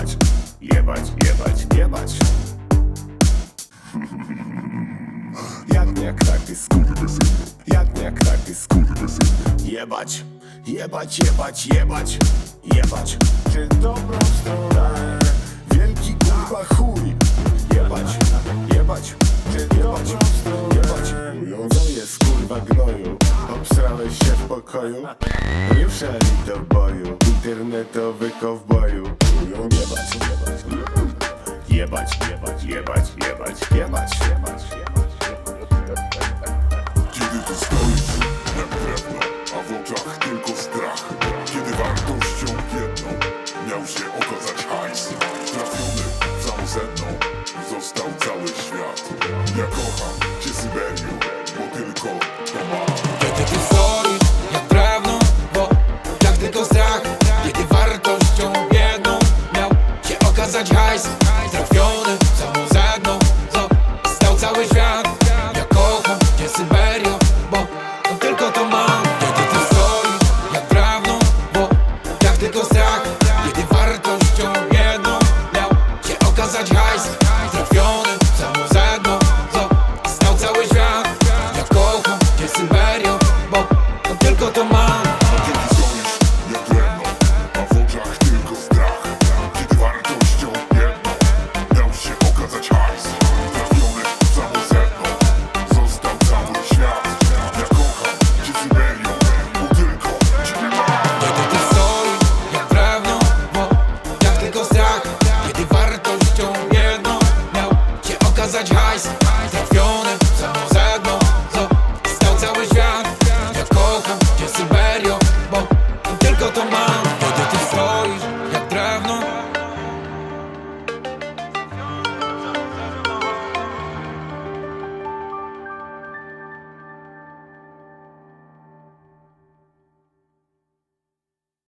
Jebać, jebać, jebać, jebać. Jak jak taki skurwysyn Jak jak taki skurwysyn Jebać, jebać, jebać, jebać, jebać. Czy dobrą stronę? Wielki kurwa chuj. Jebać, jebać, czy stronę? Jebać, mówiącą jest kurwa gnoju. Obsrałeś się w pokoju. Ruszali do boju. Internetowy kowboju. Jebać, jebać, Kiedy to stoisz jak drewno, a w oczach tylko strach. Kiedy wartością jedną miał się okazać hajs. Trafiony w samą sedną, został cały świat. Ja kocham cię Syberiu, bo tylko to mam. Kiedy ty stoisz jak drewno, bo tak tylko strach. Kiedy wartością jedną miał się okazać hajs. Trafiony w samą sedną,